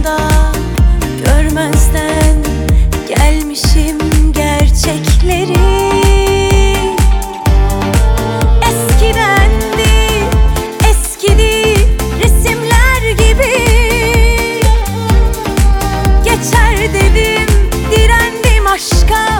ucunda Görmezden gelmişim gerçekleri. Eskidendi, eskidi resimler gibi. Geçer dedim, direndim aşka.